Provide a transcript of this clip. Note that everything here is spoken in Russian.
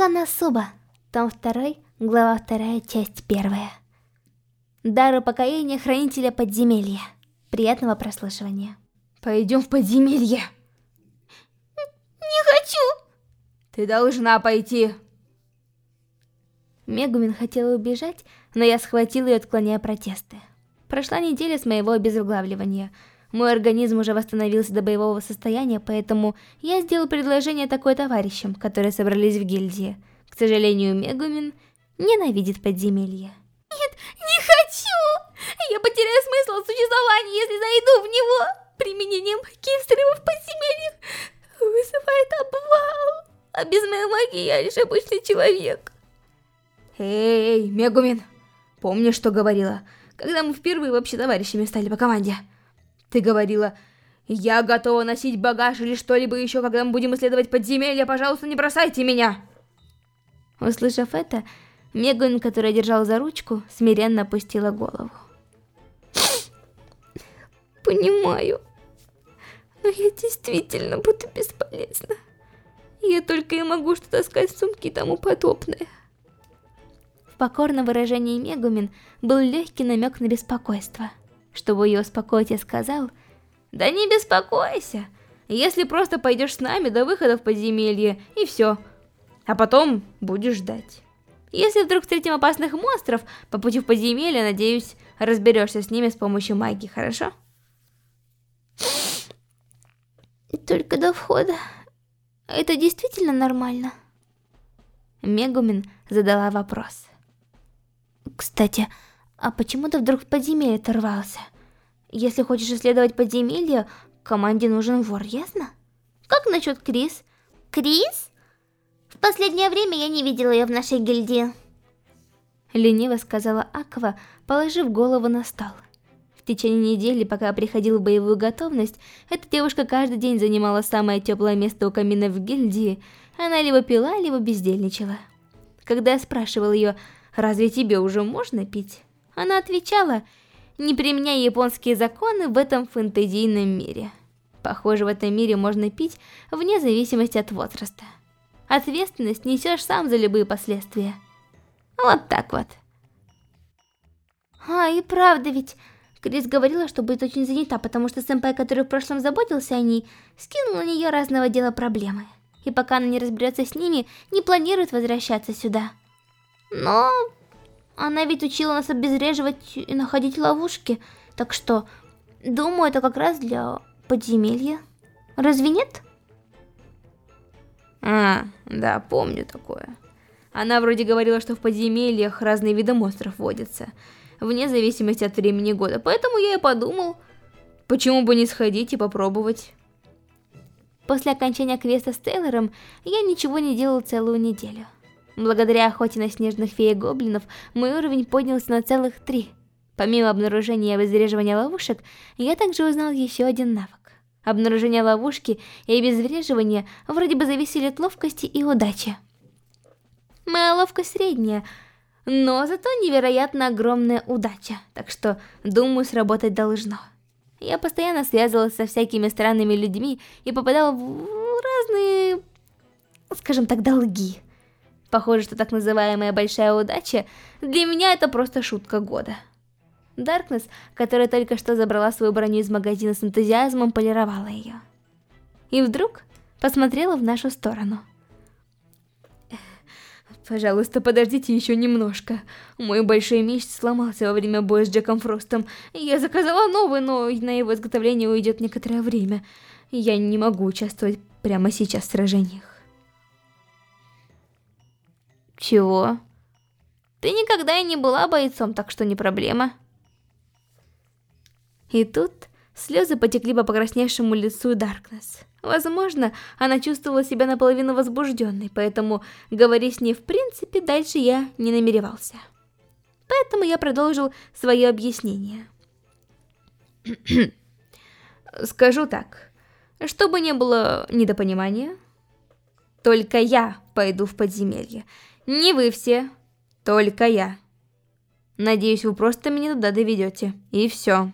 Коносуба. Том 2, глава 2, часть 1. Дар упокоения Хранителя Подземелья. Приятного прослушивания. Пойдем в подземелье. Не хочу. Ты должна пойти. Мегумин хотела убежать, но я схватил ее, отклоняя протесты. Прошла неделя с моего обезглавливания. Мой организм уже восстановился до боевого состояния, поэтому я сделал предложение такое товарищам, которые собрались в гильдии. К сожалению, Мегумин ненавидит подземелье. Нет, не хочу! Я потеряю смысл существования, если зайду в него! Применение магии взрыва в подземельях вызывает обвал! А без моей магии я лишь обычный человек. Эй, Мегумин, помнишь, что говорила, когда мы впервые вообще товарищами стали по команде? Ты говорила, я готова носить багаж или что-либо еще, когда мы будем исследовать подземелья, пожалуйста, не бросайте меня! Услышав это, Мегун, которая держала за ручку, смиренно опустила голову. Понимаю, но я действительно буду бесполезна. Я только и могу что таскать сумки и тому подобное покорном выражении Мегумин был легкий намек на беспокойство. Чтобы ее успокоить, я сказал, «Да не беспокойся, если просто пойдешь с нами до выхода в подземелье, и все. А потом будешь ждать. Если вдруг встретим опасных монстров по пути в подземелье, надеюсь, разберешься с ними с помощью магии, хорошо?» Только до входа. Это действительно нормально? Мегумин задала вопрос. Кстати, а почему ты вдруг в подземелье оторвался? Если хочешь исследовать подземелье, команде нужен вор, ясно? Как насчет Крис? Крис? В последнее время я не видела ее в нашей гильдии. Лениво сказала Аква, положив голову на стол. В течение недели, пока приходил в боевую готовность, эта девушка каждый день занимала самое теплое место у камина в гильдии. Она либо пила, либо бездельничала. Когда я спрашивал ее, разве тебе уже можно пить? Она отвечала, не применяя японские законы в этом фэнтезийном мире. Похоже, в этом мире можно пить вне зависимости от возраста. Ответственность несешь сам за любые последствия. Вот так вот. А, и правда ведь... Крис говорила, что будет очень занята, потому что сэмпай, который в прошлом заботился о ней, скинул на нее разного дела проблемы. И пока она не разберется с ними, не планирует возвращаться сюда. Но она ведь учила нас обезвреживать и находить ловушки, так что, думаю, это как раз для подземелья. Разве нет? А, да, помню такое. Она вроде говорила, что в подземельях разные виды монстров водятся, вне зависимости от времени года, поэтому я и подумал, почему бы не сходить и попробовать. После окончания квеста с Тейлором я ничего не делал целую неделю. Благодаря охоте на снежных фей и гоблинов, мой уровень поднялся на целых три. Помимо обнаружения и обезвреживания ловушек, я также узнал еще один навык. Обнаружение ловушки и обезвреживание вроде бы зависели от ловкости и удачи. Моя ловкость средняя, но зато невероятно огромная удача, так что, думаю, сработать должно. Я постоянно связывалась со всякими странными людьми и попадала в разные, скажем так, долги. Похоже, что так называемая большая удача для меня это просто шутка года. Даркнесс, которая только что забрала свою броню из магазина с энтузиазмом, полировала ее. И вдруг посмотрела в нашу сторону. Пожалуйста, подождите еще немножко. Мой большой меч сломался во время боя с Джеком Фростом. Я заказала новый, но на его изготовление уйдет некоторое время. Я не могу участвовать прямо сейчас в сражениях. Чего? Ты никогда и не была бойцом, так что не проблема. И тут слезы потекли по покрасневшему лицу Даркнесс. Возможно, она чувствовала себя наполовину возбужденной, поэтому говорить с ней в принципе дальше я не намеревался. Поэтому я продолжил свое объяснение. Скажу так, чтобы не было недопонимания, только я пойду в подземелье, не вы все, только я. Надеюсь, вы просто меня туда доведете. И все.